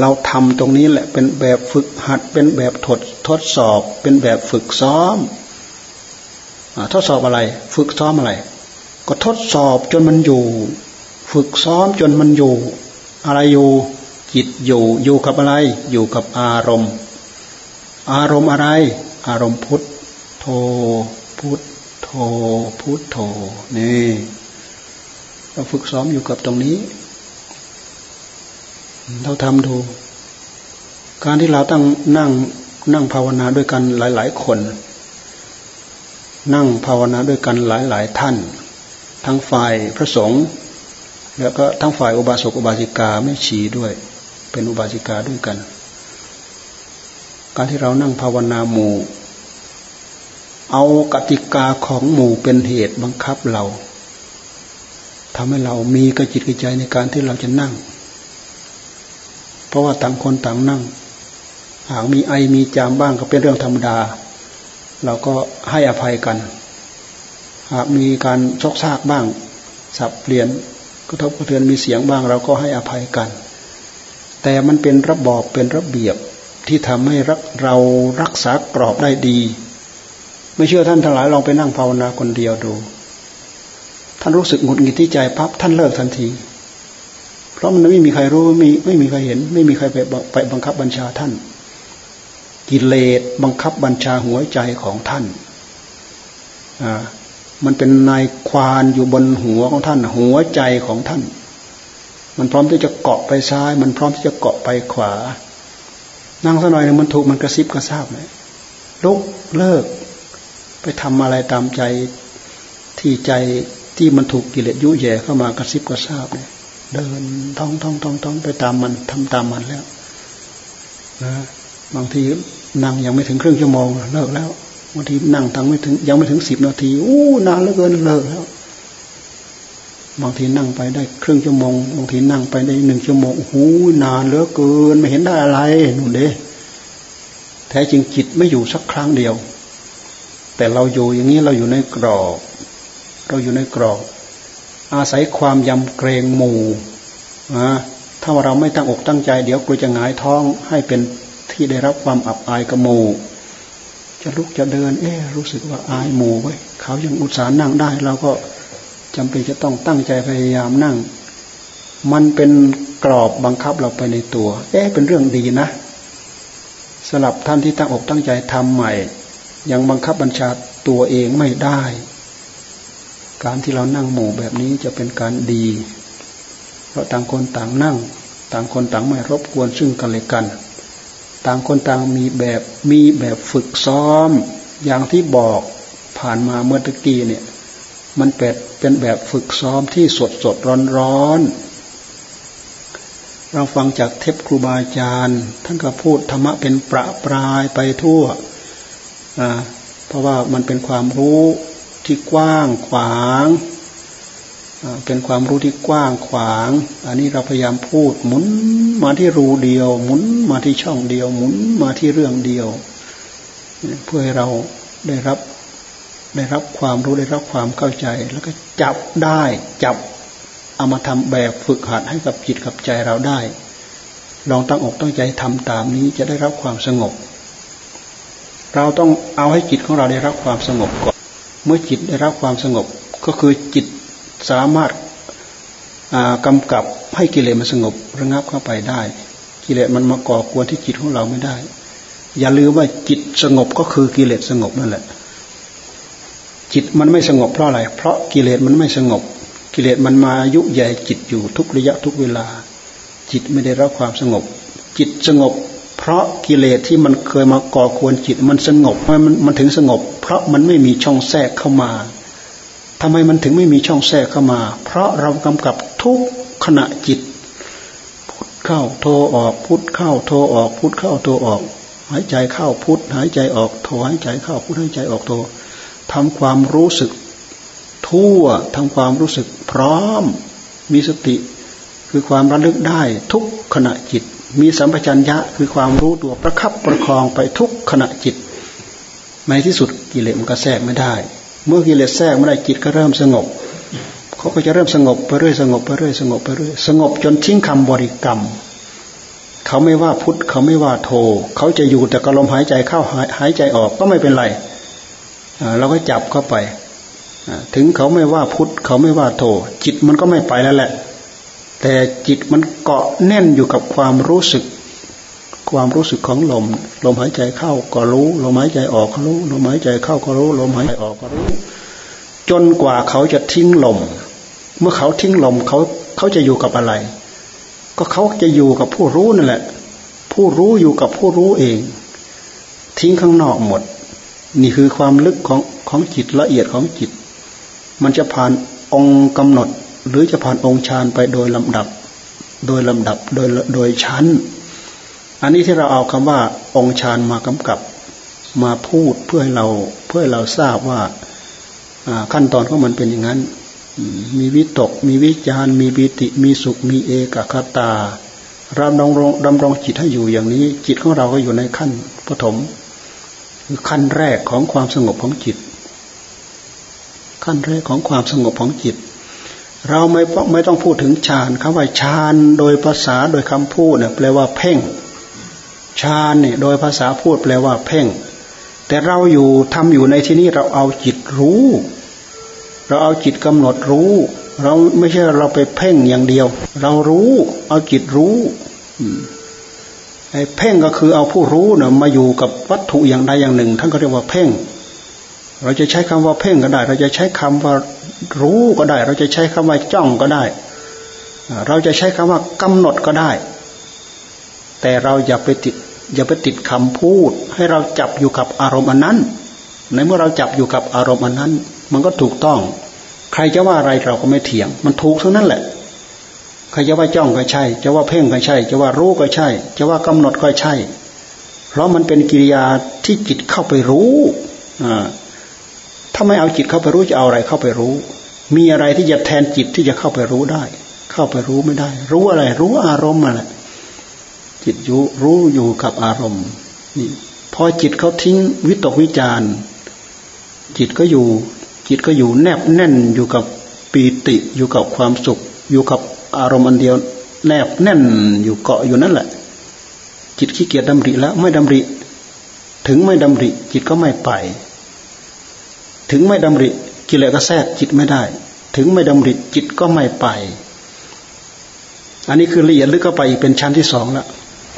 เราทำตรงนี้แหละเป็นแบบฝึกหัด เป็นแบบทดทดสอบ เป็นแบบฝึกซ้อมอทดสอบอะไร ฝึกซ้อมอะไร ก็ทดสอบจนมันอยู่ ฝึกซ้อมจนมันอยู่ อะไรอยู่จิตอยู่ อยู่กับอะไร อยู่กับอารมณ์ อารมณ์อะไร อารมณ์พุทโธพุทโธพุทโธนี่เราฝึกซ้อมอยู่กับตรงนี้ เราทำดู การที่เราตั้งนั่งนั่งภาวนาด้วยกันหลาย ๆ คน นั่งภาวนาด้วยกันหลาย ๆ ท่าน ทั้งฝ่ายพระสงฆ์แล้วก็ทั้งฝ่ายอุบาสกอุบาสิกาไม่ชีด้วย เป็นอุบาสิกาด้วยกัน การที่เรานั่งภาวนาหมู่ เอากติกาของหมู่เป็นเหตุบังคับเราทำให้เรามีกระจิตกระใจในการที่เราจะนั่ง ราะว่าต่างคนต่างนั่ง หากมีไอมีจามบ้างก็เป็นเรื่องธรรมดา เราก็ให้อภัยกัน หากมีการชกซากบ้าง สับเปลี่ยนกระทบกระเทือนมีเสียงบ้าง เราก็ให้อภัยกัน แต่มันเป็นระบอบเป็นระเบียบที่ทำให้เรารักษากรอบได้ดี ไม่เชื่อท่านทั้งหลายลองไปนั่งภาวนาคนเดียวดู ท่านรู้สึกหงุดหงิดที่ใจปั๊บท่านเลิกทันที เพราะมันไม่มีใครรู้ไม่มีไม่มีใครเห็น ไม่มีใครไปไปบังคับบัญชาท่าน กิเลสบังคับบัญชาหัวใจของท่านอ่ามันเป็นนายควานอยู่บนหัวของท่าน หัวใจของท่าน มันพร้อมที่จะเกาะไปซ้าย มันพร้อมที่จะเกาะไปขวา นั่งสักหน่อยนึงมันถูกมันกระซิบกระซาบเลยลุกเลิก ไปทำอะไรตามใจที่ใจที่มันถูกกิเลสยุ่ยแย่เข้ามากระซิบกระซาบเนี่ย เดินท่องท่องท่องท่องไปตามมันทำตามมันแล้วนะบางทีนั่งยังไม่ถึงครึ่งชั่วโมงเลิกแล้วบางทีนั่งทั้งไม่ถึง ยังไม่ถึงสิบนาทีอู้นานเหลือเกินเลิกแล้ว บางทีนั่งไปได้ครึ่งชั่วโมง บางทีนั่งไปได้หนึ่งชั่วโมงโอ้นานเหลือเกิน ไม่เห็นได้อะไรนู่นเด้แท้จริงจิตไม่อยู่สักครั้งเดียว แต่เราอยู่อย่างนี้เราอยู่ในกรอบ เราอยู่ในกรอบ อาศัยความยำเกรงหมู่นะถ้าเราไม่ตั้งอกตั้งใจ เดี๋ยวกลัวจะหงายท้องให้เป็นที่ได้รับความอับอายกับหมู่จะลุกจะเดิน เอ๊รู้สึกว่าอายหมู่ไว้เขายังอุตส่าห์นั่งได้เราก็จำเป็นจะต้องตั้งใจพยายามนั่ง มันเป็นกรอบบังคับเราไปในตัว เอ๊เป็นเรื่องดีนะสำหรับท่านที่ตั้งอกตั้งใจทำใหม่ ยังบังคับบัญชาตัวเองไม่ได้ การที่เรานั่งหมู่แบบนี้จะเป็นการดี เพราะต่างคนต่างนั่ง ต่างคนต่างไม่รบกวนซึ่งกันและกัน ต่างคนต่างมีแบบมีแบบฝึกซ้อม อย่างที่บอกผ่านมาเมื่อตะกี้เนี่ย มันเป็นเป็นแบบฝึกซ้อมที่สดสดร้อนร้อนเราฟังจากเทพครูบาอาจารย์ ท่านก็พูดธรรมะเป็นประปรายไปทั่ว เพราะว่ามันเป็นความรู้ ที่กว้างขวางเป็นความรู้ที่กว้างขวาง อันนี้เราพยายามพูดหมุนมาที่รูเดียว หมุนมาที่ช่องเดียว หมุนมาที่เรื่องเดียว เพื่อให้เราได้รับได้รับความรู้ได้รับความเข้าใจ แล้วก็จับได้จับเอามาทำแบบฝึกหัดให้กับจิตกับใจเราได้ ลองตั้งอกตั้งใจทำตามนี้จะได้รับความสงบ เราต้องเอาให้จิตของเราได้รับความสงบก่อน เมื่อจิตได้รับความสงบ ก็คือจิตสามารถกำกับให้กิเลสมันสงบระงับเข้าไปได้ กิเลสมันมาก่อกวนที่จิตของเราไม่ได้ อย่าลืมว่าจิตสงบก็คือกิเลสสงบนั่นแหละ จิตมันไม่สงบเพราะอะไร เพราะกิเลสมันไม่สงบ กิเลสมันมายุใหญ่จิตอยู่ทุกระยะทุกเวลา จิตไม่ได้รับความสงบ จิตสงบ เพราะกิเลสที่มันเคยมาก่อควรจิตมันสงบมันมันถึงสงบ เพราะมันไม่มีช่องแทรกเข้ามาทำไมมันถึงไม่มีช่องแทรกเข้ามา เพราะเรากำกับทุกขณะจิต พุทเข้าโทออก พุทเข้าโทออก พุทเข้าโทออก หายใจเข้าพุทหายใจออกโทหายใจเข้าพุทหายใจออกโททำความรู้สึกทั่วทำความรู้สึกพร้อมมีสติ คือความระลึกได้ทุกขณะจิต มีสัมปชัญญะคือความรู้ตัวประคับประคองไปทุกขณะจิต ในที่สุดกิเลสมันก็แทรกไม่ได้ เมื่อกิเลสแทรกไม่ได้จิตก็เริ่มสงบเขาก็จะเริ่มสงบไปเรื่อยสงบไปเรื่อยสงบไปเรื่อยสงบจนทิ้งคำบริกรรม เขาไม่ว่าพุทธเขาไม่ว่าโท เขาจะอยู่แต่กระลมหายใจเข้าหายหายใจออกก็ไม่เป็นไรเราก็จับเข้าไปถึงเขาไม่ว่าพุทธเขาไม่ว่าโท จิตมันก็ไม่ไปแล้วแหละ แต่จิตมันเกาะแน่นอยู่กับความรู้สึก ความรู้สึกของลม ลมหายใจเข้าก็รู้ ลมหายใจออกก็รู้ ลมหายใจเข้าก็รู้ ลมหายใจออกก็รู้ จนกว่าเขาจะทิ้งลม เมื่อเขาทิ้งลมเขาเขาจะอยู่กับอะไร ก็เขาจะอยู่กับผู้รู้นั่นแหละ ผู้รู้อยู่กับผู้รู้เอง ทิ้งข้างนอกหมด นี่คือความลึกของของจิตละเอียดของจิต มันจะผ่านองค์กำหนด หรือจะผ่านองค์ฌานไปโดยลำดับ โดยลำดับโดยโดยชั้น อันนี้ที่เราเอาคำว่าองค์ฌานมากำกับมาพูดเพื่อให้เราเพื่อให้เราทราบว่าขั้นตอนของมันเป็นอย่างนั้น มีวิตก มีวิจารมีบิติ มีสุข มีเอกคตาเราดำรงดำรงจิตให้อยู่อย่างนี้ จิตของเราก็อยู่ในขั้นปฐมคือขั้นแรกของความสงบของจิต ขั้นแรกของความสงบของจิต เราไม่ไม่ต้องพูดถึงฌานคำว่าฌานโดยภาษาโดยคำพูดเนี่ยแปลว่าเพ่งฌานเนี่ยโดยภาษาพูดแปลว่าเพ่ง แต่เราอยู่ทำอยู่ในที่นี้เราเอาจิตรู้ เราเอาจิตกำหนดรู้ เราไม่ใช่เราไปเพ่งอย่างเดียว เรารู้ เอาจิตรู้ไอ้เพ่งก็คือเอาผู้รู้เนี่ยมาอยู่กับวัตถุอย่างใดอย่างหนึ่งท่านก็เรียกว่าเพ่ง เราจะใช้คำว่าเพ่งก็ได้ เราจะใช้คำว่า รู้ก็ได้ เราจะใช้คำว่าจ้องก็ได้ เราจะใช้คำว่ากำหนดก็ได้ แต่เราอย่าไปติดอย่าไปติดคำพูด ให้เราจับอยู่กับอารมณ์อันนั้น ในเมื่อเราจับอยู่กับอารมณ์อันนั้น มันก็ถูกต้อง ใครจะว่าอะไรเราก็ไม่เถียง มันถูกเทั้งนั้นแหละใครจะว่าจ้องก็ใช่ จะว่าเพ่งก็ใช่ จะว่ารู้ก็ใช่ จะว่ากำหนดก็ใช่ เพราะมันเป็นกิริยาที่จิตเข้าไปรู้อ่า ถ้าไม่เอาจิตเข้าไปรู้จะเอาอะไรเข้าไปรู้ มีอะไรที่จะแทนจิตที่จะเข้าไปรู้ได้ เข้าไปรู้ไม่ได้ รู้อะไร รู้อารมณ์อะไรจิตอยู่รู้อยู่กับอารมณ์นี่พอจิตเขาทิ้งวิตกวิจารจิตก็อยู่ จิตก็อยู่แนบแน่นอยู่กับปีติอยู่กับความสุข อยู่กับอารมณ์อันเดียว แนบแน่นอยู่เกาะอยู่นั่นแหละ จิตขี้เกียจดำริแล้วไม่ดำริ ถึงไม่ดำริ จิตก็ไม่ไป ถึงไม่ดำริกิเลสก็แทรกจิตไม่ได้ ถึงไม่ดำริจิตก็ไม่ไป อันนี้คือละเอียดลึกเข้าไปอีกเป็นชั้นที่สองละ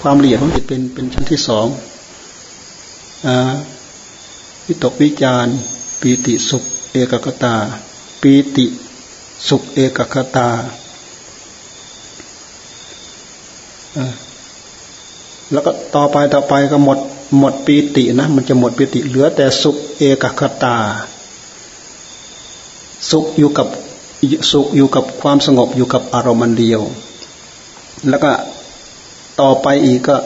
ความละเอียดของจิตเป็นเป็นชั้นที่สองวิตกวิจารปีติสุข เอกกตาปีติสุขเอกกตาแล้วก็ต่อไปต่อไปก็หมดหมดปีตินะ มันจะหมดปีติ เหลือแต่สุขเอกคตา สุขอยู่กับสุขอยู่กับความสงบอยู่กับอารมณ์เดียว แล้วก็ต่อไปอีกก็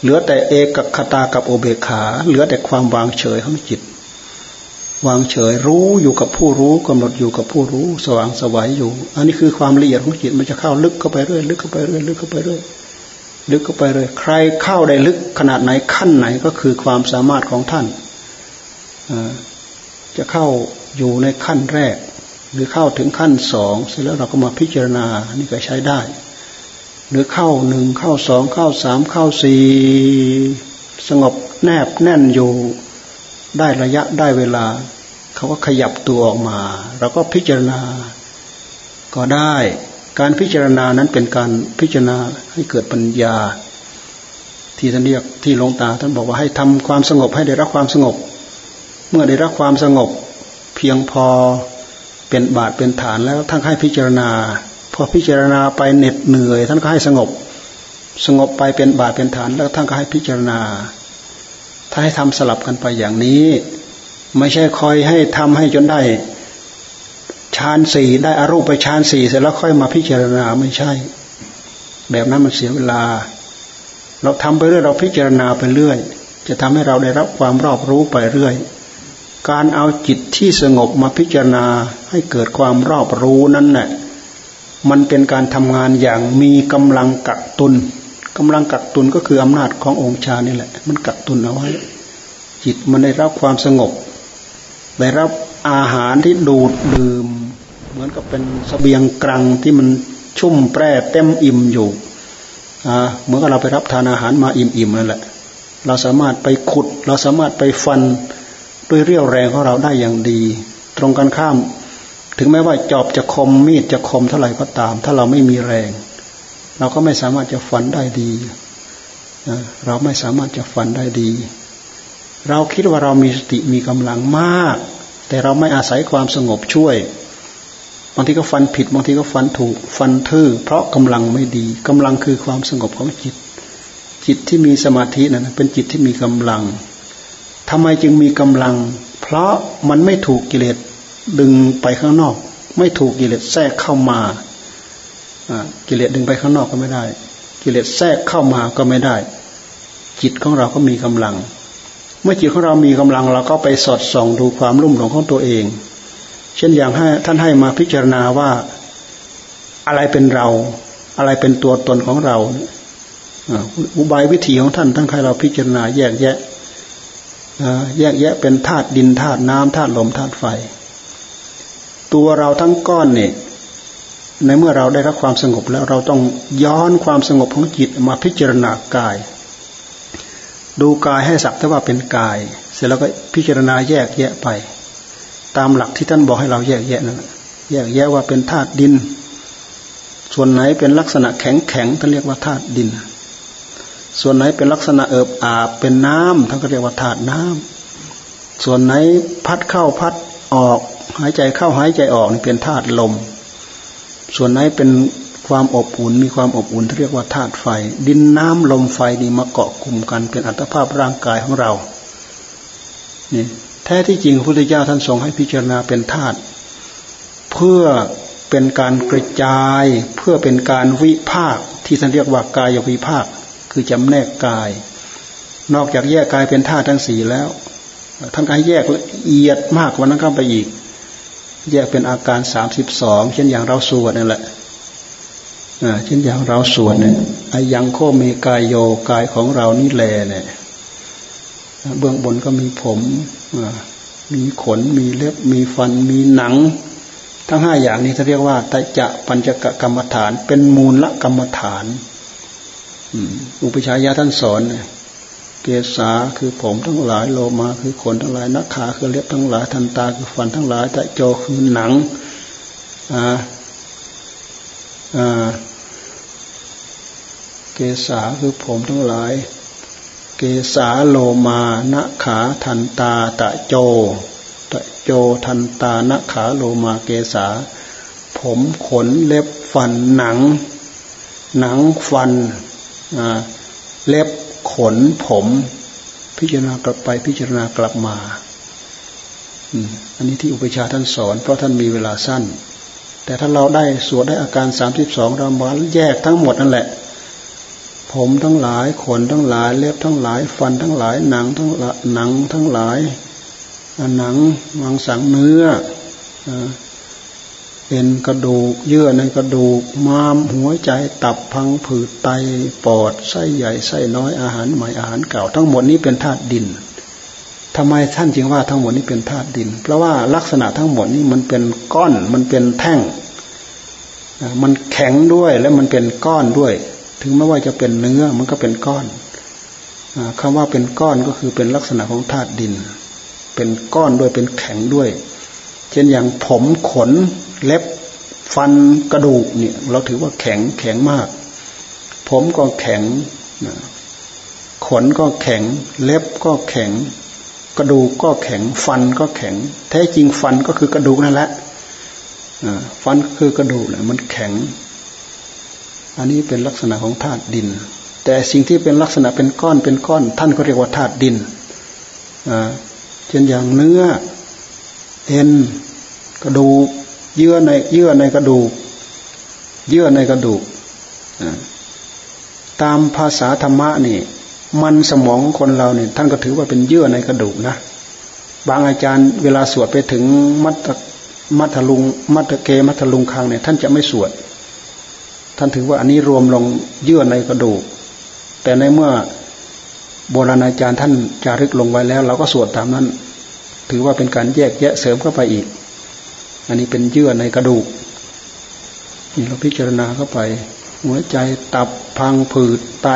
เหลือแต่เอกคตากับโอเบขา เหลือแต่ความวางเฉยของจิต วางเฉยรู้อยู่กับผู้รู้กำหนดอยู่กับผู้รู้ สว่างสวัยอยู่ อันนี้คือความละเอียดของจิตมันจะเข้าลึกเข้าไปเรื่อยลึกเข้าไปเรื่อยลึกเข้าไปเรื่อยลึกเข้าไปเลยใครเข้าได้ลึกขนาดไหนขั้นไหนก็คือความสามารถของท่านจะเข้าอยู่ในขั้นแรก หรือเข้าถึงขั้นสองเสร็จแล้วเราก็มาพิจารณานี่ก็ใช้ได้ หรือเข้าหนึ่งเข้าสองเข้าสามเข้าสี่สงบแนบแน่นอยู่ได้ระยะได้เวลา เขาก็ขยับตัวออกมา เราก็พิจารณา ก็ได้ การพิจารณานั้นเป็นการพิจารณาให้เกิดปัญญา ที่ท่านเรียกที่ลงตาท่านบอกว่าให้ทำความสงบให้ได้รับความสงบ เมื่อได้รับความสงบ เพียงพอ เป็นบาทเป็นฐานแล้วท่านให้พิจารณาพอพิจารณาไปเหน็ดเหนื่อย ท่านก็ให้สงบ สงบไปเป็นบาทเป็นฐาน แล้วท่านก็ให้พิจารณา ถ้าให้ทำสลับกันไปอย่างนี้ ไม่ใช่คอยให้ทำให้จนได้ฌานสี่ได้อารูปไปฌานสี่เสร็จแล้วค่อยมาพิจารณาไม่ใช่ แบบนั้นมันเสียเวลา เราทำไปเรื่อยเราพิจารณาไปเรื่อย จะทำให้เราได้รับความรอบรู้ไปเรื่อย การเอาจิตที่สงบมาพิจารณาให้เกิดความรอบรู้นั้นแหละมันเป็นการทำงานอย่างมีกำลังกักตุนกำลังกักตุนก็คืออำนาจขององค์ชานี่แหละ มันกักตุนเอาไว้ จิตมันได้รับความสงบ ได้รับอาหารที่ดูดดื่ม เหมือนกับเป็นสเสบียงกลางที่มันชุ่มแปร่เต็มอิ่มอยู่เหมือนกับเราไปรับทานอาหารมาอิ่มๆนั่นแหละ เราสามารถไปขุด เราสามารถไปฟัน ด้วยเรี่ยวแรงของเราได้อย่างดี ตรงกันข้าม ถึงแม้ว่าจอบจะคมมีดจะคมเท่าไหร่ก็ตาม ถ้าเราไม่มีแรง เราก็ไม่สามารถจะฟันได้ดี เราไม่สามารถจะฟันได้ดี เราคิดว่าเรามีสติมีกำลังมาก แต่เราไม่อาศัยความสงบช่วยบางทีก็ฟันผิดบางทีก็ฟันถูก ฟันทื่อ เพราะกำลังไม่ดีกำลังคือความสงบของจิต จิตที่มีสมาธินั้นเป็นจิตที่มีกำลัง ทำไมจึงมีกำลัง เพราะมันไม่ถูกกิเลสดึงไปข้างนอก ไม่ถูกกิเลสแทรกเข้ามากิเลสดึงไปข้างนอกก็ไม่ได้ กิเลสแทรกเข้ามาก็ไม่ได้ จิตของเราก็มีกำลัง เมื่อจิตของเรามีกำลังเราก็ไปสอดส่องดูความรุ่มหลงของตัวเอง เช่นอย่างให้ท่านให้มาพิจารณาว่าอะไรเป็นเรา อะไรเป็นตัวตนของเราอุบายวิธีของท่านทั้งใครเราพิจารณาแยกแยะ แยกแยะเป็นธาตุดินธาตุน้ำธาตุลมธาตุไฟ ตัวเราทั้งก้อนเนี่ยในเมื่อเราได้รับความสงบแล้วเราต้องย้อนความสงบของจิตมาพิจารณากาย ดูกายให้สักแต่ว่าเป็นกาย เสร็จแล้วก็พิจารณาแยกแยะไป ตามหลักที่ท่านบอกให้เราแยกแยะนั่นแยกแยะว่าเป็นธาตุดิน ส่วนไหนเป็นลักษณะแข็งแข็งท่านเรียกว่าธาตุดิน ส่วนไหนเป็นลักษณะเอิบอาบเป็นน้ำท่านก็เรียกว่าธาตุน้ำส่วนไหนพัดเข้าพัดออก หายใจเข้าหายใจออกนี่เป็นธาตุลม ส่วนไหนเป็นความอบอุ่นมีความอบอุ่นที่เรียกว่าธาตุไฟ ดินน้ำลมไฟนี่มาเกาะกลุ่มกัน เป็นอัตภาพร่างกายของเรานี่แท้ที่จริงพระพุทธเจ้าท่านทรงให้พิจารณาเป็นธาตุเพื่อเป็นการกระจายเพื่อเป็นการวิภาคที่ท่านเรียกว่ากายวิภาค คือจำแนกกาย นอกจากแยกกายเป็นธาตุทั้งสี่แล้วท่านก็ให้แยกละเอียดมากกว่านั้นเข้าไปอีก แยกเป็นอาการสามสิบสองเช่นอย่างเราสวดนั่นแหละเช่นอย่างเราสวดเนี่ยอยังโคเมกายโยกายของเรานี่แลเนี่ยเบื้องบนก็มีผมมีขน มีเล็บ มีฟัน มีหนัง ทั้งห้าอย่างนี้เขาเรียกว่าตจะปัญจกกรรมฐาน เป็นมูลละกรรมฐาน อุปชัยยะท่านสอนเกษาคือผมทั้งหลายโลมาคือขนทั้งหลายนักขาคือเล็บทั้งหลายทันตาคือฟันทั้งหลายตะโจคือหนังอ่าอ่าเกษาคือผมทั้งหลาย เกสาโลมานะขาทันตาตะโจ ตะโจทันตานะขาโลมาเกสาผมขนเล็บฟันหนัง หนังฟัน เล็บขนผม พิจารณากลับไปพิจารณากลับมาอันนี้ที่อุปชาท่านสอน เพราะท่านมีเวลาสั้น แต่ถ้าเราได้สวดได้อาการสามสิบสองเรามาแยกทั้งหมดนั่นแหละ ผมทั้งหลายขนทั้งหลาย เล็บทั้งหลาย ฟันทั้งหลายหนังทั้งหนังทั้งหลายหนังมังสังเนื้อ เป็นกระดูก เยื่อในกระดูก ม้ามหัวใจตับพังผืดไตปอดไส้ใหญ่ไส้น้อยอาหารใหม่อาหารเก่า ทั้งหมดนี้เป็นธาตุดินทำไมท่านจึงว่าทั้งหมดนี้เป็นธาตุดิน เพราะว่าลักษณะทั้งหมดนี้มันเป็นก้อนมันเป็นแท่งมันแข็งด้วยและมันเป็นก้อนด้วย ถึงแม้ว่าจะเป็นเนื้อมันก็เป็นก้อนอคำว่าเป็นก้อนก็คือเป็นลักษณะของธาตุดิน เป็นก้อนด้วยเป็นแข็งด้วย เช่นอย่างผมขน เล็บฟันกระดูกเนี่ย เราถือว่าแข็งแข็งมาก ผมก็แข็งขนก็แข็ง เล็บก็แข็ง กระดูกก็แข็ง ฟันก็แข็ง แท้จริงฟันก็คือกระดูกนั่นแหละฟันคือกระดูกเนี่ยมันแข็ง อันนี้เป็นลักษณะของธาตุดิน แต่สิ่งที่เป็นลักษณะเป็นก้อนเป็นก้อน ท่านก็เรียกว่าธาตุดินเช่นอย่างเนื้อเอ็นกระดูก เยื่อในเยื่อในกระดูก เยื่อในกระดูกตามภาษาธรรมะนี่มันสมองคนเราเนี่ยท่านก็ถือว่าเป็นเยื่อในกระดูกนะ บางอาจารย์เวลาสวดไปถึงมัตมัทลุงมัตเกมัทลุงคังเนี่ยท่านจะไม่สวด ท่านถือว่าอันนี้รวมลงเยื่อในกระดูก แต่ในเมื่อโบราณอาจารย์ท่านจารึกลงไว้แล้ว เราก็สวดตามนั้น ถือว่าเป็นการแยกแยะเสริมเข้าไปอีก อันนี้เป็นเยื่อในกระดูกนี่เราพิจารณาเข้าไป หัวใจตับพังผืดไต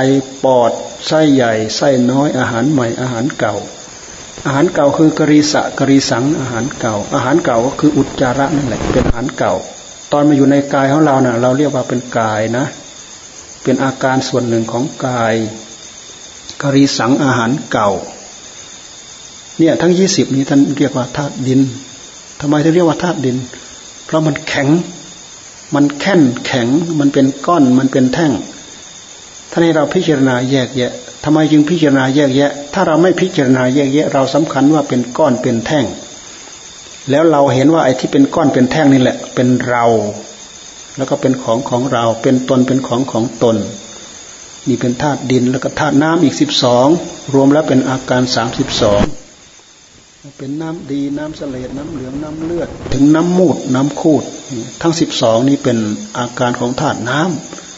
ปอดไส้ใหญ่ไส้น้อยอาหารใหม่อาหารเก่า อาหารเก่าคือกริสะกริสังอาหารเก่า อาหารเก่าก็คืออุจจาระนั่นแหละเป็นอาหารเก่า ตอนมาอยู่ในกายของเราเนะ่ะ เราเรียกว่าเป็นกายนะ เป็นอาการส่วนหนึ่งของกาย กริสังอาหารเก่าเนี่ยทั้งยี่สิบนี้ท่านเรียกว่าธาตุดิน ทำไมถึงเรียกว่าธาตุดิน เพราะมันแข็ง มันแข็งแข็ง มันเป็นก้อน มันเป็นแท่ง ถ้าให้เราพิจารณาแยกแยะทำไมจึงพิจารณาแยกแยะ ถ้าเราไม่พิจารณาแยกแยะ เราสำคัญว่าเป็นก้อนเป็นแท่ง แล้วเราเห็นว่าไอ้ที่เป็นก้อนเป็นแท่งนี่แหละ เป็นเรา แล้วก็เป็นของของเรา เป็นตนเป็นของของตน นี่เป็นธาตุดินแล้วก็ธาตุน้ำอีกสิบสอง รวมแล้วเป็นอาการสามสิบสอง เป็นน้ำดีน้ำเสลดน้ำเหลืองน้ำเลือด ถึงน้ำมูดน้ำคูด ทั้งสิบสองนี้เป็นอาการของธาตุน้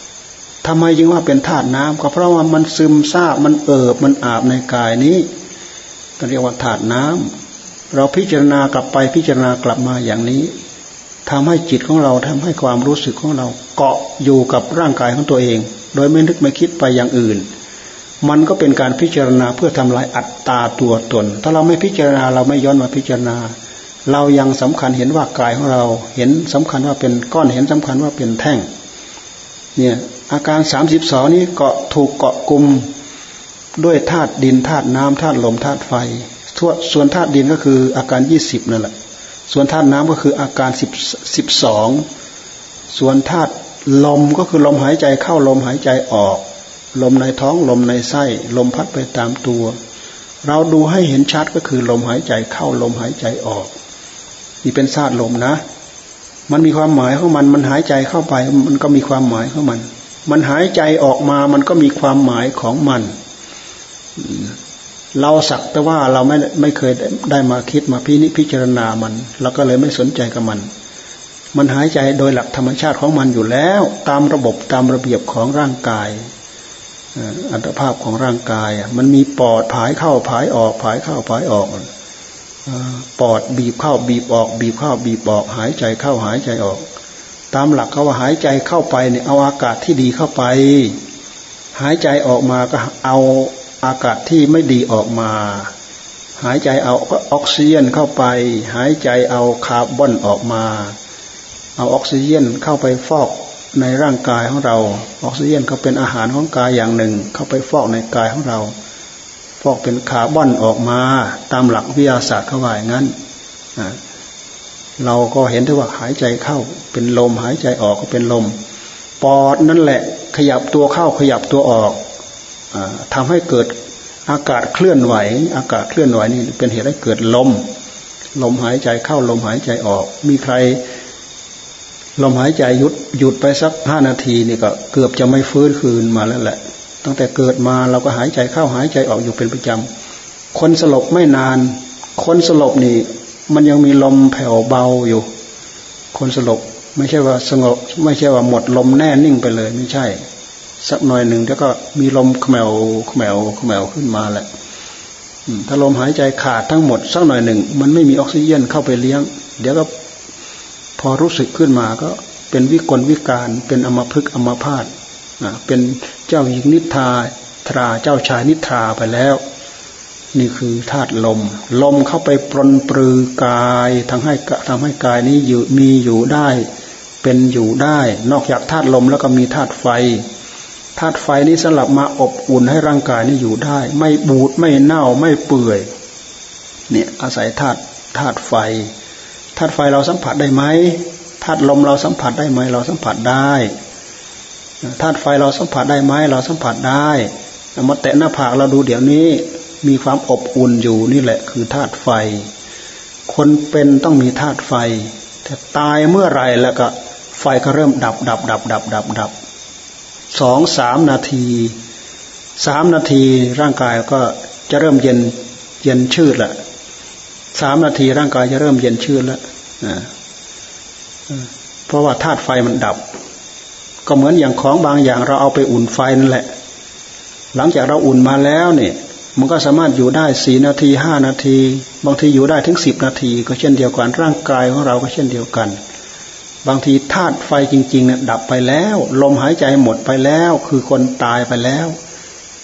ำทำไมจึงว่าเป็นธาตุน้ำก็เพราะว่ามันซึมซาบมันเอิบมันอาบในกายนี้เรียกว่าธาตุน้ำเราพิจารณากลับไปพิจารณากลับมาอย่างนี้ทำให้จิตของเราทำให้ความรู้สึกของเราเกาะอยู่กับร่างกายของตัวเอง โดยไม่นึกไม่คิดไปอย่างอื่น มันก็เป็นการพิจารณาเพื่อทำลายอัตตาตัวตน ถ้าเราไม่พิจารณาเราไม่ย้อนมาพิจารณา เรายังสำคัญเห็นว่ากายของเรา เห็นสำคัญว่าเป็นก้อนเห็นสำคัญว่าเป็นแท่ง เนี่ยอาการสามสิบสองนี้เกาะถูกเกาะกลุ่มด้วยธาตุดินธาตุน้ำธาตุลมธาตุไฟส่วนธาตุดินก็คืออาการยี่สิบนั่นแหละ ส่วนธาตุน้ำก็คืออาการสิบสิบสองส่วนธาตุลมก็คือลมหายใจเข้าลมหายใจออก ลมในท้องลมในไส้ ลมพัดไปตามตัว เราดูให้เห็นชัดก็คือลมหายใจเข้าลมหายใจออก นี่เป็นธาตุลมนะ มันมีความหมายของมัน มันหายใจเข้าไป มันก็มีความหมายของมัน มันหายใจออกมามันก็มีความหมายของมัน เราสักแต่ว่าเราไม่ไม่เคยได้มาคิดมาพินิพิจารณามันเราก็เลยไม่สนใจกับมันมันหายใจโดยหลักธรรมชาติของมันอยู่แล้ว ตามระบบตามระเบียบของร่างกาย อัตภาพของร่างกาย มันมีปอดผายเข้าผายออกผายเข้าผายออกปอดบีบเข้าบีบออก บีบเข้าบีบออก หายใจเข้าหายใจออก ตามหลักเขาว่าหายใจเข้าไปเนี่ยเอาอากาศที่ดีเข้าไป หายใจออกมาก็เอาอากาศที่ไม่ดีออกมา หายใจเอาออกซิเจนเข้าไป หายใจเอาคาร์บอนออกมา เอาออกซิเจนเข้าไปฟอก ในร่างกายของเรา ออกซิเจนก็เป็นอาหารของกายอย่างหนึ่ง เข้าไปฟอกในกายของเรา ฟอกเป็นคาร์บอนออกมาตามหลักวิทยาศาสตร์เขาว่าอย่างนั้นเราก็เห็นได้ว่าหายใจเข้าเป็นลมหายใจออกก็เป็นลม ปอดนั่นแหละขยับตัวเข้าขยับตัวออกอทำให้เกิดอากาศเคลื่อนไหว อากาศเคลื่อนไหวนี่เป็นเหตุให้เกิดลม ลมหายใจเข้าลมหายใจออก มีใคร ลมหายใจหยุดหยุดไปสักห้านาทีนี่ก็เกือบจะไม่ฟื้นคืนมาแล้วแหละ ตั้งแต่เกิดมาเราก็หายใจเข้าหายใจออกอยู่เป็นประจำคนสลบไม่นาน คนสลบนี่ มันยังมีลมแผ่วเบาอยู่ คนสลบไม่ใช่ว่าสงบ ไม่ใช่ว่าหมดลมแน่นิ่งไปเลยไม่ใช่ สักหน่อยหนึ่งแล้วก็มีลมขมวขมวขมวขึ้นมาแหละถ้าลมหายใจขาดทั้งหมดสักหน่อยหนึ่งมันไม่มีออกซิเจนเข้าไปเลี้ยง เดี๋ยวก็ พอรู้สึกขึ้นมาก็เป็นวิกลวิการ เป็นอมพึกอมพาตเป็นเจ้าหญิงนิทราทราเจ้าชายนิทราไปแล้ว นี่คือธาตุลม ลมเข้าไปปรนปรือกายทำให้ทำให้กายนี้อยู่มีอยู่ได้ เป็นอยู่ได้ นอกจากธาตุลมแล้วก็มีธาตุไฟธาตุไฟนี้สลับมาอบอุ่นให้ร่างกายนี้อยู่ได้ ไม่บูดไม่เน่าไม่เปื่อยเนี่ยอาศัยธาตุธาตุไฟ ธาตุไฟเราสัมผัสได้ไหมธาตุลมเราสัมผัสได้ไหมเราสัมผัสได้ธาตุไฟเราสัมผัสได้ไหมเราสัมผัสได้มาแตะหน้าผากเราดูเดี๋ยวนี้มีความอบอุ่นอยู่นี่แหละ คือธาตุไฟ คนเป็นต้องมีธาตุไฟแต่ตายเมื่อไรแล้วก็ไฟก็เริ่มดับดับดับดับดับดับสองสามนาทีสามนาทีร่างกายก็จะเริ่มเย็นเย็นชืดละสามนาทีร่างกายจะเริ่มเย็นชื้นแล้ว เพราะว่าธาตุไฟมันดับ ก็เหมือนอย่างของบางอย่างเราเอาไปอุ่นไฟนั่นแหละ หลังจากเราอุ่นมาแล้วเนี่ยมันก็สามารถอยู่ได้สี่นาทีห้านาที บางทีอยู่ได้ถึงสิบนาที ก็เช่นเดียวกันร่างกายของเราก็เช่นเดียวกัน บางทีธาตุไฟจริงๆเนี่ยดับไปแล้ว ลมหายใจหมดไปแล้ว คือคนตายไปแล้ว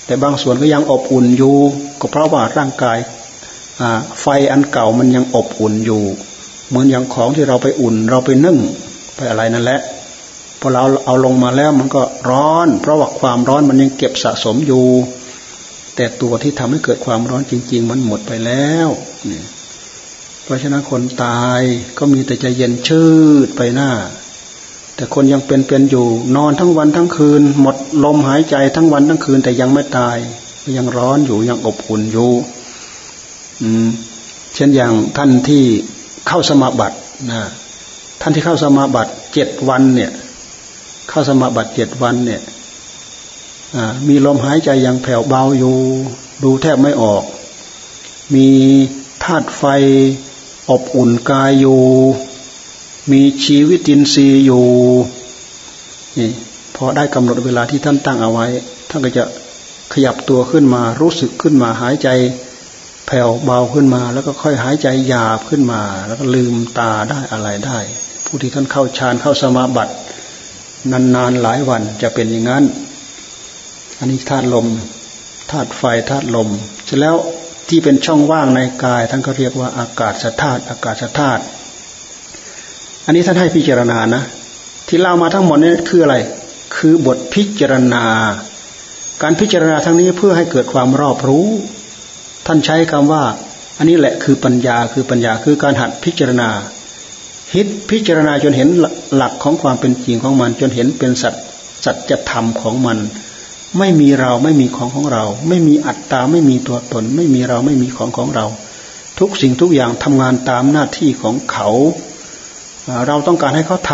แต่บางส่วนก็ยังอบอุ่นอยู่ ก็เพราะว่าร่างกายไฟอันเก่ามันยังอบอุ่นอยู่ เหมือนอย่างของที่เราไปอุ่น เราไปนึ่งไปอะไรนั่นแหละพอเราเอาลงมาแล้วมันก็ร้อน เพราะว่าความร้อนมันยังเก็บสะสมอยู่ แต่ตัวที่ทำให้เกิดความร้อนจริง ๆ มันหมดไปแล้วเนี่ยเพราะฉะนั้นคนตายก็มีแต่ใจเย็นชืดไปหน้า แต่คนยังเป็นเป็นอยู่ นอนทั้งวันทั้งคืน หมดลมหายใจทั้งวันทั้งคืน แต่ยังไม่ตายยังร้อนอยู่ยังอบอุ่นอยู่ อืม เช่นอย่างท่านที่ เข้าสมาบัตินะท่านที่เข้าสมาบัติเจ็ดวันเนี่ย เข้าสมาบัติเจ็ดวันเนี่ยมีลมหายใจยังแผ่วเบาอยู่ ดูแทบไม่ออก มีธาตุไฟอบอุ่นกายอยู่ มีชีวิตินทรีย์อยู่นี่พอได้กำหนดเวลาที่ท่านตั้งเอาไว้ ท่านก็จะขยับตัวขึ้นมารู้สึกขึ้นมาหายใจ แผ่วเบาขึ้นมา แล้วก็ค่อยหายใจหยาบขึ้นมา แล้วก็ลืมตาได้อะไรได้ ผู้ที่ท่านเข้าฌานเข้าสมาบัติ นานๆหลายวันจะเป็นอย่างนั้น อันนี้ธาตุลมธาตุไฟธาตุลมเสร็จแล้วที่เป็นช่องว่างในกาย ท่านก็เรียกว่าอากาศธาตุอากาศธาตุอันนี้ท่านให้พิจารณานะที่เล่ามาทั้งหมดนี้คืออะไร คือบทพิจารณา การพิจารณาทั้งนี้เพื่อให้เกิดความรอบรู้ ท่านใช้คำว่า อันนี้แหละคือปัญญาคือปัญญาคือการหัดพิจารณาฮิตพิจารณาจนเห็นหลักของความเป็นจริงของมัน จนเห็นเป็นสัจสัจธรรมของมัน ไม่มีเราไม่มีของของเรา ไม่มีอัตตาไม่มีตัวตน ไม่มีเราไม่มีของของเรา ทุกสิ่งทุกอย่างทำงานตามหน้าที่ของเขา เราต้องการให้เขาท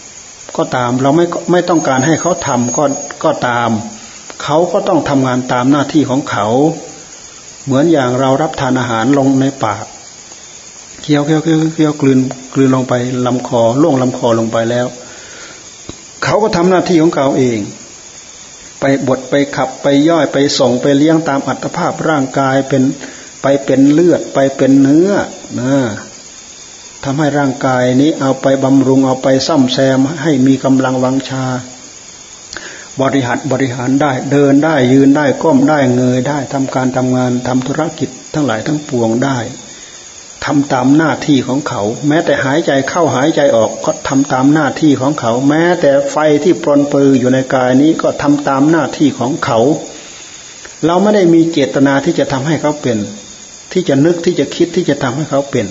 ำก็ตามเราไม่ไม่ต้องการให้เขาทำก็ก็ตาม เขาก็ต้องทำงานตามหน้าที่ของเขา เหมือนอย่างเรารับทานอาหารลงในปากเคี้ยวเคี้ยวเคี้ยวเคี้ยวกลืนกลืนลงไปลำคอล่วงลำคอลงไปแล้ว เขาก็ทำหน้าที่ของเขาเอง ไปบดไปขับไปย่อยไปส่งไปเลี้ยงตามอัตภาพร่างกายเป็นไปเป็นเลือดไปเป็นเนื้อนะทำให้ร่างกายนี้เอาไปบำรุงเอาไปซ่อมแซมให้มีกำลังวังชา บริหารบริหารได้ เดินได้ยืนได้ก้มได้เงยได้ทำการทำงานทำธุรกิจทั้งหลายทั้งปวงได้ทำตามหน้าที่ของเขา แม้แต่หายใจเข้าหายใจออกก็ทำตามหน้าที่ของเขา แม้แต่ไฟที่ปรนปืออยู่ในกายนี้ก็ทำตามหน้าที่ของเขา เราไม่ได้มีเจตนาที่จะทำให้เขาเป็น ที่จะนึกที่จะคิดที่จะทำให้เขาเป็น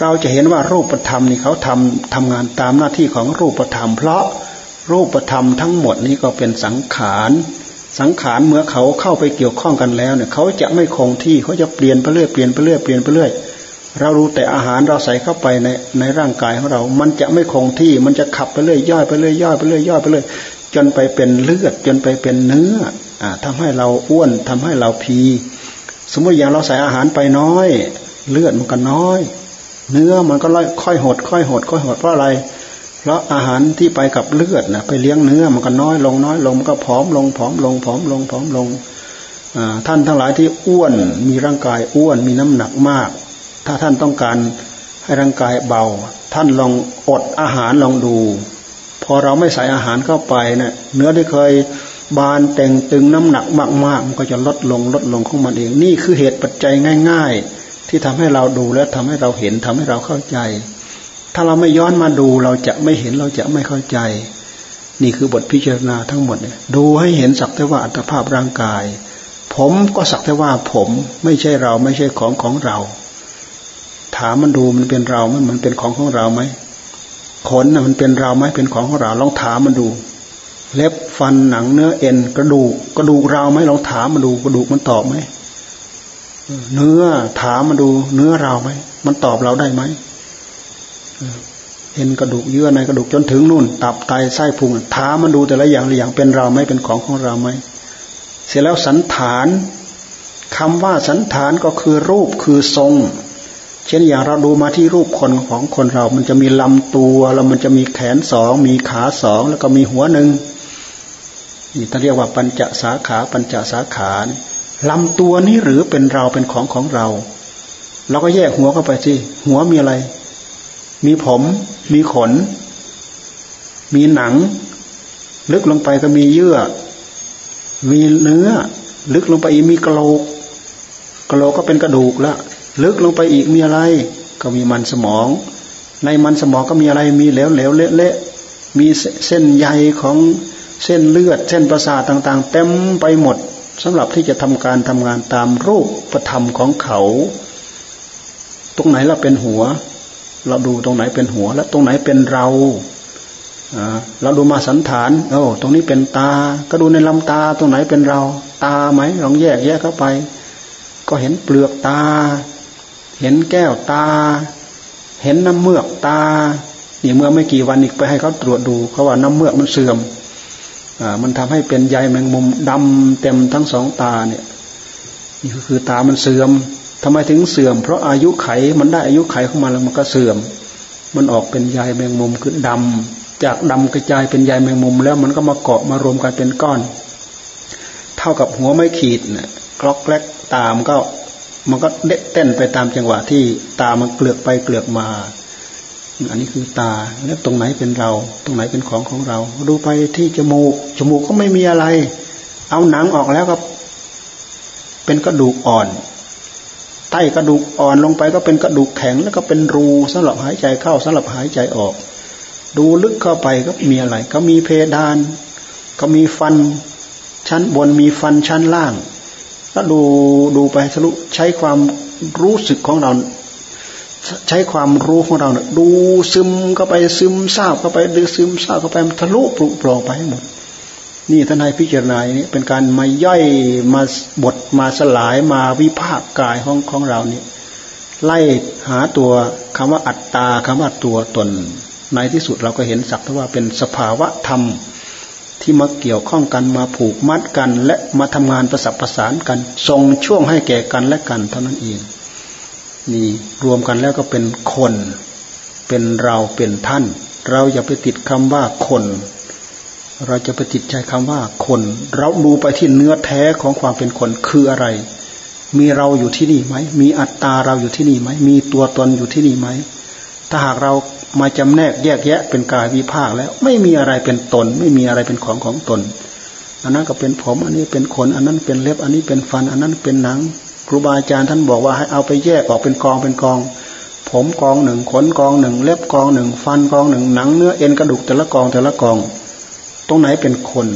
เราจะเห็นว่ารูปธรรมนี่เขาทำทำงานตามหน้าที่ของรูปธรรมเพราะ รูปธรรมทั้งหมดนี้ก็เป็นสังขารสังขารเมื่อเขาเข้าไปเกี่ยวข้องกันแล้วเนี่ยเขาจะไม่คงที่เขาจะเปลี่ยนไปเรื่อยเปลี่ยนไปเรื่อยเปลี่ยนไปเรื่อยเรารู้แต่อาหารเราใส่เข้าไปในในร่างกายของเรา มันจะไม่คงที่มันจะขับไปเรื่อยย่อยไปเรื่อยย่อยไปเรื่อยย่อยไปเรื่อยจนไปเป็นเลือดจนไปเป็นเนื้ออ่าทำให้เราอ้วนทำให้เราพี สมมติอย่างเราใส่อาหารไปน้อย เลือดมันก็น้อย เนื้อมันก็ค่อยหด ค่อยหด ค่อยหดเพราะอะไร เพราะอาหารที่ไปกับเลือดนะไปเลี้ยงเนื้อมันก็น้อยลงน้อยลงมันก็ผอมลงผอมลงผอมลงผอมลงท่านทั้งหลายที่อ้วนมีร่างกายอ้วนมีน้ำหนักมาก ถ้าท่านต้องการให้ร่างกายเบา ท่านลองอดอาหารลองดู พอเราไม่ใส่อาหารเข้าไปเนะี่ยเนื้อที่เคยบานแต่งตึงน้ำหนักมากๆมันก็จะลดลงลดลงของมันเอง นี่คือเหตุปัจจัยง่าย ๆ ที่ทำให้เราดูและทำให้เราเห็นทำให้เราเข้าใจ ถ้าเราไม่ย้อนมาดูเราจะไม่เห็นเราจะไม่เข้าใจ นี่คือบทพิจารณาทั้งหมดเนี่ยดูให้เห็นสักแต่ว่าอัตภาพร่างกาย ผมก็สักแต่ว่าผมไม่ใช่เราไม่ใช่ของของเรา ถามมันดูมันเป็นเราไหมมันเป็นของของเราไหมขนน่ะมันเป็นเราไหมเป็นของของเราลองถามมันดู เล็บฟันหนังเนื้อเอ็นกระดูกกระดูกเราไหมลองถามมันดูกระดูกมันตอบไหมเนื้อถามมันดู เนื้อเราไหมมันตอบเราได้ไหม เอ็นกระดูกเยื่อในกระดูกจนถึงนู่น ตับไตไส้พุงถามมันดูแต่ละอย่างละอย่างเป็นเราไหมเป็นของของเราไหมเสร็จแล้วสันฐานคำว่าสันฐานก็คือรูปคือทรง เช่นอย่างเราดูมาที่รูปคนของคนเรา มันจะมีลำตัวแล้วมันจะมีแขนสองมีขาสองแล้วก็มีหัวหนึ่งนี่ต้องเรียกว่าปัญจสาขาปัญจสาขาลำตัวนี้หรือเป็นเราเป็นของของเรา เราก็แยกหัวเข้าไปสิหัวมีอะไร มีผม มีขน มีหนัง ลึกลงไปก็มีเยื่อ มีเนื้อ ลึกลงไปอีกมีกระโหลกกระโหลกก็เป็นกระดูกละลึกลงไปอีกมีอะไร ก็มีมันสมอง ในมันสมองก็มีอะไร มีเหลวเหลวเละเละมีเส้นใยของเส้นเลือด เส้นประสาทต่าง ๆ เต็มไปหมดสำหรับที่จะทำการทำงานตามรูปประธรรมของเขา ตรงไหนเราเป็นหัว เราดูตรงไหนเป็นหัว และตรงไหนเป็นเราเราดูมาสันฐานโอ้ตรงนี้เป็นตา ก็ดูในลำตาตรงไหนเป็นเรา ตาไหมลองแยกแยกเข้าไป ก็เห็นเปลือกตา เห็นแก้วตา เห็นน้ำเมือกตานี่เมื่อไม่กี่วันอีกไปให้เขาตรวจดูเขาว่าน้ำเมือกมันเสื่อมอ่ามันทำให้เป็นใยแมงมุมดำเต็มทั้งสองตาเนี่ย นี่ก็คือตามันเสื่อม ทำไมถึงเสื่อม เพราะอายุไขมันได้อายุไขของมันแล้วมันก็เสื่อม มันออกเป็นใยแมงมุมคือดำจากดำกระจายเป็นใยแมงมุม แล้วมันก็มาเกาะมารวมกันเป็นก้อน เท่ากับหัวไม่ขีดเนี่ยกรอกแกลกตามก็มันก็เด็ดเต้นไปตามจังหวะที่ตามันเกลือกไปเกลือกมา อันนี้คือตาแล้วตรงไหนเป็นเรา ตรงไหนเป็นของของเรา ดูไปที่จมูก จมูกก็ไม่มีอะไร เอาหนังออกแล้วก็ เป็นกระดูกอ่อน ใต้กระดูกอ่อนลงไปก็เป็นกระดูกแข็งแล้วก็เป็นรูสำหรับหายใจเข้าสำหรับหายใจออก ดูลึกเข้าไปก็มีอะไร ก็มีเพดาน ก็มีฟันชั้นบนมีฟันชั้นล่างแล้วดูดูไปทะลุใช้ความรู้สึกของเรา ใช้ความรู้ของเราเนี่ยดูซึมเข้าไปซึมซาบเข้าไปดูซึมซาบเข้าไปทะลุปลุกปลงไปให้หมด นี่ท่านให้พิจารณาอย่างนี้เป็นการมาย่อยมาบทมาสลายมาวิภาคกายของของเราเนี่ยไล่หาตัวคำว่าอัตตาคำว่าตัวตน ในที่สุดเราก็เห็นสักทว่าเป็นสภาวะธรรมที่มาเกี่ยวข้องกันมาผูกมัดกัน และมาทำงานประสับประสานกันทรงช่วงให้แก่กันและกันเท่านั้นเองนี่รวมกันแล้วก็เป็นคน เป็นเราเป็นท่าน เราอย่าไปติดคำว่าคน เราจะไปติดใจคำว่าคน เราดูไปที่เนื้อแท้ของความเป็นคนคืออะไร มีเราอยู่ที่นี่ไหม มีอัตตาเราอยู่ที่นี่ไหม มีตัวตนอยู่ที่นี่ไหม ถ้าหากเรามาจำแนกแยกแยะเป็นกายวิภาคแล้ว ไม่มีอะไรเป็นตน ไม่มีอะไรเป็นของของตน อันนั้นก็เป็นผมอันนี้เป็นขน อันนั้นเป็นเล็บ อันนี้เป็นฟัน อันนั้นเป็นหนัง ครูบาอาจารย์ท่านบอกว่าให้เอาไปแยกออกเป็นกองเป็นกองผมกองหนึ่งขนกองหนึ่งเล็บกองหนึ่งฟันกองหนึ่งหนังเนื้อเอ็นกระดูกแต่ละกองแต่ละกอง ตรงไหนเป็นคน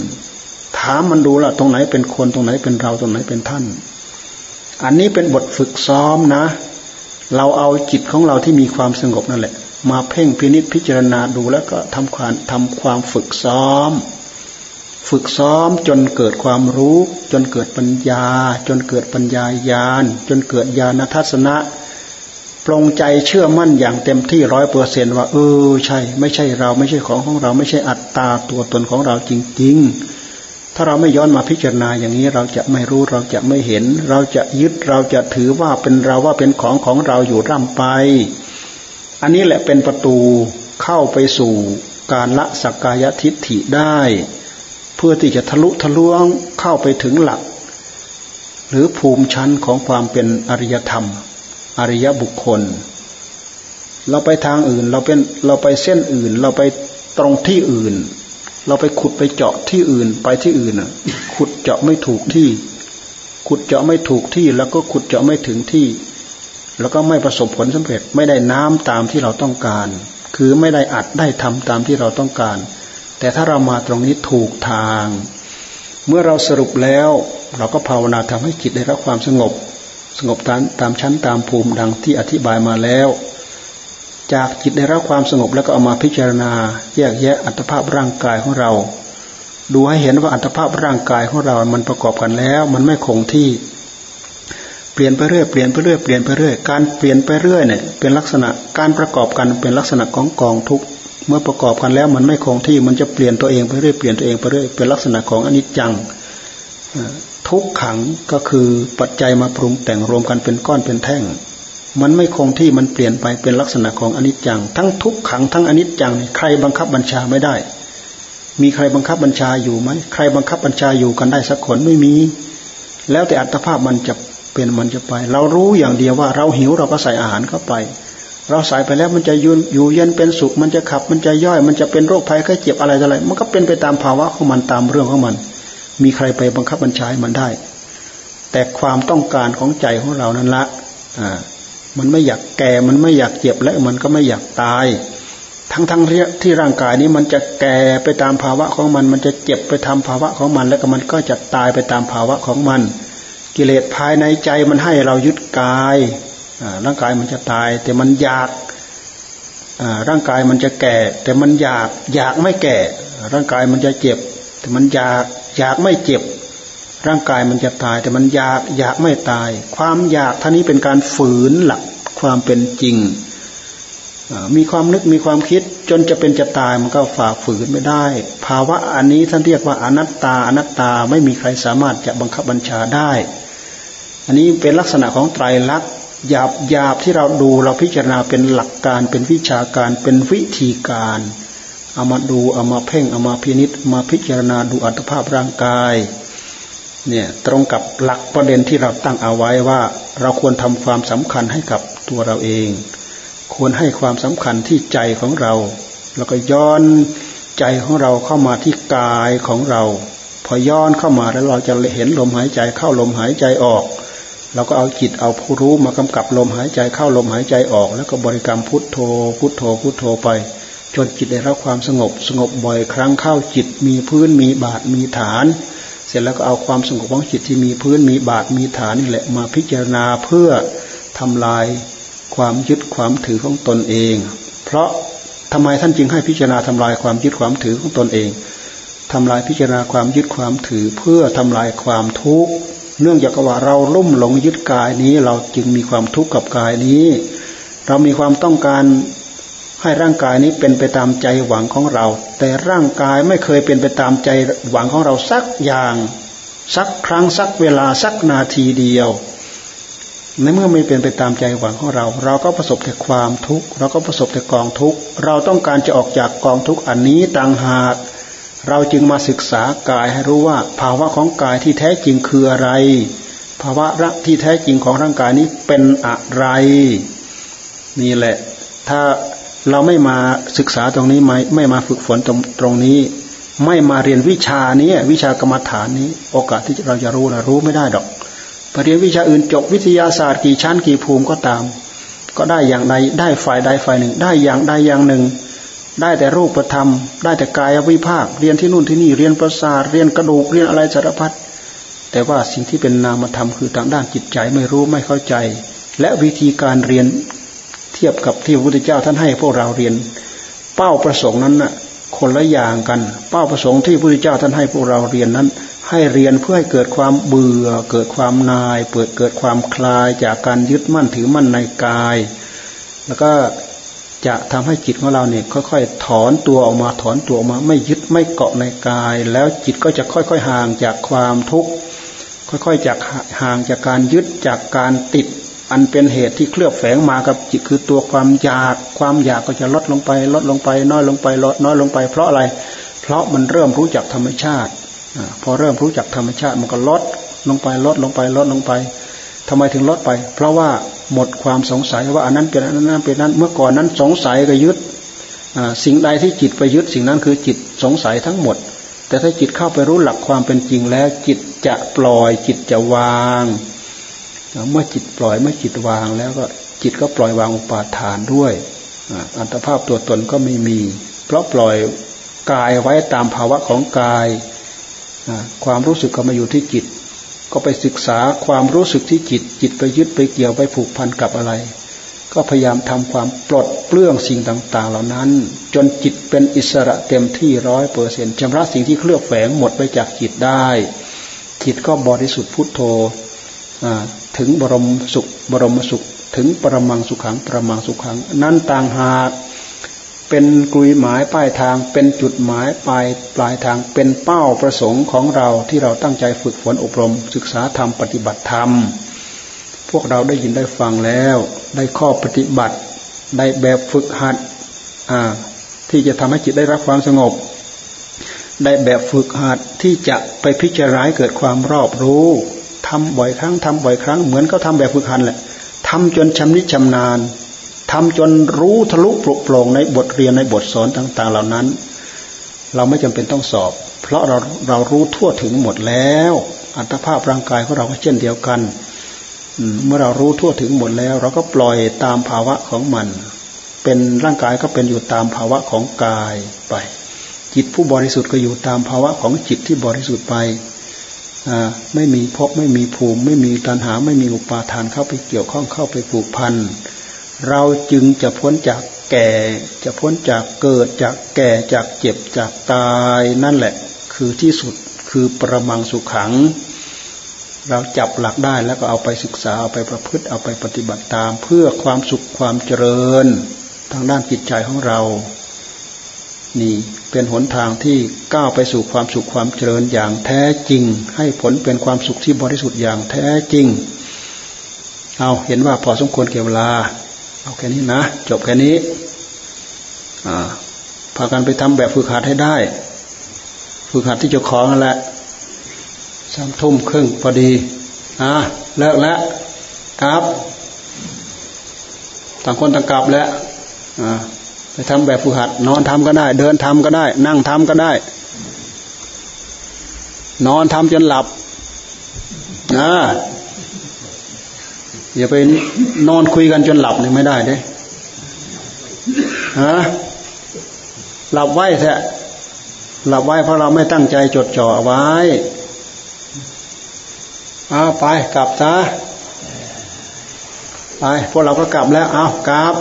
ถามมันดูละตรงไหนเป็นคน ตรงไหนเป็นเราตรงไหนเป็นท่าน อันนี้เป็นบทฝึกซ้อมนะ เราเอาจิตของเราที่มีความสงบนั่นแหละ มาเพ่งพินิษพิจารณาดูแล้วก็ทำความทำความฝึกซ้อม ฝึกซ้อมจนเกิดความรู้ จนเกิดปัญญา จนเกิดปัญญาญาณจนเกิดญาณทัศนะ ปรงใจเชื่อมั่นอย่างเต็มที่ร้อยเปอร์เซนว่า เออใช่ ไม่ใช่เราไม่ใช่ของของเราไม่ใช่อัตตาตัวตนของเราจริง ๆ ถ้าเราไม่ย้อนมาพิจารณาอย่างนี้เราจะไม่รู้เราจะไม่เห็น เราจะยึดเราจะถือว่าเป็นเราว่าเป็นของของเราอยู่ร่ำไป อันนี้แหละเป็นประตูเข้าไปสู่การละสักกายทิฏฐิได้ เพื่อที่จะทะลุทะลวงเข้าไปถึงหลัก หรือภูมิชั้นของความเป็นอริยธรรม อริยบุคคล เราไปทางอื่น เราเป็นเราไปเส้นอื่น เราไปตรงที่อื่น เราไปขุดไปเจาะที่อื่นไปที่อื่นอะขุดเจาะไม่ถูกที่ ขุดเจาะไม่ถูกที่ แล้วก็ขุดเจาะไม่ถึงที่ แล้วก็ไม่ประสบผลสำเร็จไม่ได้น้ำตามที่เราต้องการ คือไม่ได้อัดได้ทำตามที่เราต้องการ แต่ถ้าเรามาตรงนี้ถูกทาง เมื่อเราสรุปแล้ว เราก็ภาวนาทำให้จิตได้รับความสงบ สงบตามตามชั้นตามภูมิดังที่อธิบายมาแล้ว จากจิตได้รับความสงบแล้วก็เอามาพิจารณา แยกแยะอัตภาพร่างกายของเรา ดูให้เห็นว่าอัตภาพร่างกายของเรา มันประกอบกันแล้ว มันไม่คงที่เปลี่ยนไปเรื่อยเปลี่ยนไปเรื่อยเปลี่ยนไปเรื่อยการเปลี่ยนไปเรื่อยเนี่ยเป็นลักษณะการประกอบกันเป็นลักษณะของกองทุกเมื่อประกอบกันแล้วมันไม่คงที่มันจะเปลี่ยนตัวเองไปเรื่อยเปลี่ยนตัวเองไปเรื่อยเป็นลักษณะของอนิจจัง ทุกขังก็คือปัจจัยมาปรุงแต่งรวมกันเป็นก้อนเป็นแท่ง มันไม่คงที่มันเปลี่ยนไปเป็นลักษณะของอนิจจัง ทั้งทุกขังทั้งอนิจจังใครบังคับบัญชาไม่ได้ มีใครบังคับบัญชาอยู่ไหมใครบังคับบัญชาอยู่กันได้สักคนไม่มี แล้วแต่อัตภาพมันจะเป็นมันจะไป เรารู้อย่างเดียวว่าเราหิวเราก็ใส่อาหารเข้าไป เราใส่ไปแล้วมันจะยืนอยู่เย็นเป็นสุข มันจะขับมันจะย่อย มันจะเป็นโรคภัยไข้เจ็บอะไรอะไรมันก็เป็นไปตามภาวะของมันตามเรื่องของมัน มีใครไปบังคับบัญชามันได้ แต่ความต้องการของใจของเรานั้นละอ่ามันไม่อยากแก่ มันไม่อยากเจ็บและมันก็ไม่อยากตาย ทั้งทั้งที่ร่างกายนี้มันจะแก่ไปตามภาวะของมัน มันจะเจ็บไปตามภาวะของมัน แล้วก็มันก็จะตายไปตามภาวะของมัน กิเลสภายในใจมันให้เรายึดกายร่างกายมันจะตาย แต่มันอยากร่างกายมันจะแก่ แต่มันอยากอยากไม่แก่ ร่างกายมันจะเจ็บ แต่มันอยาก อยากไม่เจ็บ ร่างกายมันจะตาย แต่มันอยากอยากไม่ตาย ความอยากท่านี้เป็นการฝืนหลักความเป็นจริง มีความนึกมีความคิดจนจะเป็นจะตายมันก็ฝ่าฝืนไม่ได้ ภาวะอันนี้ท่านเรียกว่าอนัตตาอนัตตาไม่มีใครสามารถจะบังคับบัญชาได้ อันนี้เป็นลักษณะของไตรลักษณ์หยาบหยาบที่เราดูเราพิจารณาเป็นหลักการเป็นวิชาการเป็นวิธีการ เอามาดูเอามาเพ่งเอามาพินิษมาพิจารณาดูอัตภาพร่างกายเนี่ยตรงกับหลักประเด็นที่เราตั้งเอาไว้ว่า เราควรทำความสำคัญให้กับตัวเราเอง ควรให้ความสำคัญที่ใจของเรา แล้วก็ย้อนใจของเราเข้ามาที่กายของเรา พอย้อนเข้ามาแล้วเราจะเห็นลมหายใจเข้าลมหายใจออกเราก็เอาจิตเอาผู้รู้มากำกับลมหายใจเข้าลมหายใจออก แล้วก็บริกรรมพุทโธพุทโธพุทโธไป จนจิตได้รับความสงบ สงบบ่อยครั้งเข้าจิต มีพื้นมีบาทมีฐาน เสร็จแล้วก็เอาความสงบของจิตที่มีพื้นมีบาทมีฐานนี่แหละมาพิจารณาเพื่อทำลายความยึดความถือของตนเอง เพราะทำไมท่านจึงให้พิจารณาทำลายความยึดความถือของตนเองทำลายพิจารณาความยึดความถือเพื่อทำลายความทุกข์เนื่องจากว่าเราลุ่มหลงยึดกายนี้ เราจึงมีความทุกข์กับกายนี้ เรามีความต้องการ ให้ร่างกายนี้เป็นไปตามใจหวังของเรา แต่ร่างกายไม่เคยเป็นไปตามใจหวังของเราสักอย่าง สักครั้งสักเวลาสักนาทีเดียวในเมื่อไม่เป็นไปตามใจหวังของเรา เราก็ประสบแต่ความทุกข์เราก็ประสบแต่กองทุกข์เราต้องการจะออกจากกองทุกข์อันนี้ต่างหาก เราจึงมาศึกษากายให้รู้ว่า ภาวะของกายที่แท้จริงคืออะไร ภาวะรักที่แท้จริงของร่างกายนี้เป็นอะไร นี่แหละ ถ้า เราไม่มาศึกษาตรงนี้ไม่ไม่มาฝึกฝนตรงตรงนี้ ไม่มาเรียนวิชานี้วิชากรรมฐานนี้ โอกาสที่เราจะรู้นะรู้ไม่ได้ดอกปเรียนวิชาอื่นจบวิทยาศาสตร์กี่ชั้นกี่ภูมิก็ตาม ก็ได้อย่างใดได้ฝ่ายใดฝ่ายหนึ่ง ได้อย่างใดอย่างหนึ่ง ได้แต่รูปธรรม ได้แต่กายวิภาค เรียนที่นู่นที่นี่เรียนประสาทเรียนกระดูกเรียนอะไรสารพัดแต่ว่าสิ่งที่เป็นนามธรรมคือทางด้านจิตใจไม่รู้ไม่เข้าใจ และวิธีการเรียน เทียบกับที่พระพุทธเจ้าท่านให้พวกเราเรียน เป้าประสงค์นั้นน่ะคนละอย่างกัน เป้าประสงค์ที่พระพุทธเจ้าท่านให้พวกเราเรียนนั้น ให้เรียนเพื่อให้เกิดความเบื่อ เกิดความนาย เปิดเกิดความคลายจากการยึดมั่นถือมั่นในกาย แล้วก็จะทำให้จิตของเราเนี่ยค่อยๆถอนตัวออกมาถอนตัวออกมาไม่ยึดไม่เกาะในกาย แล้วจิตก็จะค่อยๆห่างจากความทุกข์ค่อยๆจากห่างจากการยึดจากการติด อันเป็นเหตุที่เคลือบแฝงมากับจิตคือตัวความอยาก ความอยากก็จะลดลงไป ลดลงไป น้อยลงไปลดน้อยลงไป เพราะอะไร เพราะมันเริ่มรู้จักธรรมชาติพอเริ่มรู้จักธรรมชาติมันก็ลดลงไปลดลงไปลดลงไปทำไมถึงลดไป เพราะว่าหมดความสงสัยว่าอันนั้นเป็นอันนั้นเป็นนั้นเมื่อก่อนนั้นสงสัยก็ยึดสิ่งใดที่จิตไปยึดสิ่งนั้นคือจิตสงสัยทั้งหมด แต่ถ้าจิตเข้าไปรู้หลักความเป็นจริงแล้ว จิตจะปล่อยจิตจะวาง เมื่อจิตปล่อยเมื่อจิตวางแล้วก็จิตก็ปล่อยวางอุปาทานด้วยอัตภาพตัวตนก็ไม่มี เพราะปล่อยกายไว้ตามภาวะของกาย ความรู้สึกก็มาอยู่ที่จิต ก็ไปศึกษาความรู้สึกที่จิต จิตไปยึดไปเกี่ยวไปผูกพันกับอะไร ก็พยายามทำความปลดเปลื้องสิ่งต่าง ๆ เหล่านั้น จนจิตเป็นอิสระเต็มที่ร้อยเปอร์เซ็นต์ชำระสิ่งที่เคลือบแฝงหมดไปจากจิตได้ จิตก็บริสุทธิ์พุทโธ ถึงบรมสุข บรมสุข ถึงปรมังสุขังปรมังสุขัง นั้นต่างหากเป็นกลุยหมายป้ายทาง เป็นจุดหมายปลายปลายทาง เป็นเป้าประสงค์ของเราที่เราตั้งใจฝึกฝนอบรม ศึกษาธรรมปฏิบัติธรรม พวกเราได้ยินได้ฟังแล้ว ได้ข้อปฏิบัติ ได้แบบฝึกหัดที่จะทำให้จิตได้รับความสงบ ได้แบบฝึกหัดที่จะไปพิจารณาเกิดความรอบรู้ ทำบ่อยครั้งทำบ่อยครั้ง เหมือนก็ทำแบบฝึกหัดแหละทำจนชำนิชำนาญทำจนรู้ทะลุปลุกโปร่งในบทเรียนในบทสอนต่าง ๆ เหล่านั้น เราไม่จำเป็นต้องสอบ เพราะเราเรารู้ทั่วถึงหมดแล้ว อัตภาพร่างกายของเราก็เช่นเดียวกันเมื่อเรารู้ทั่วถึงหมดแล้ว เราก็ปล่อยตามภาวะของมัน เป็นร่างกายก็เป็นอยู่ตามภาวะของกายไป จิตผู้บริสุทธิ์ก็อยู่ตามภาวะของจิตที่บริสุทธิ์ไป ไม่มีพบไม่มีภูมิ ไม่มีตัณหาไม่มีอุปาทานเข้าไปเกี่ยวข้องเข้าไปผูกพันเราจึงจะพ้นจากแก่จะพ้นจากเกิดจากแก่จากเจ็บจากตายนั่นแหละ คือที่สุดคือประมังสุขขัง เราจับหลักได้แล้วก็เอาไปศึกษา เอาไปประพฤติเอาไปปฏิบัติตาม เพื่อความสุขความเจริญ ทางด้านจิตใจของเรา นี่เป็นหนทางที่ก้าวไปสู่ความสุขความเจริญอย่างแท้จริง ให้ผลเป็นความสุขที่บริสุทธิ์อย่างแท้จริง เอาเห็นว่าพอสมควรเกี่ยวเวลา เอาแค่นี้นะ จบแค่นี้พากันไปทำแบบฝึกหัดให้ได้ ฝึกหัดที่เจ้าของนั่นแหละสามทุ่มครึ่งพอดีอ่าเลิกแล้วครับ ต่างคนต่างกลับแล้วอ่า ไปทำแบบฝึกหัด นอนทำก็ได้ เดินทำก็ได้ นั่งทำก็ได้ นอนทำจนหลับนะอย่าไปนอนคุยกันจนหลับเนี่ยไม่ได้เด้ฮะหลับไว้แท้หลับไว้เพราะเราไม่ตั้งใจจดจ่อไว้เอาไปกลับซะไปพวกเราก็กลับแล้วเอากลับ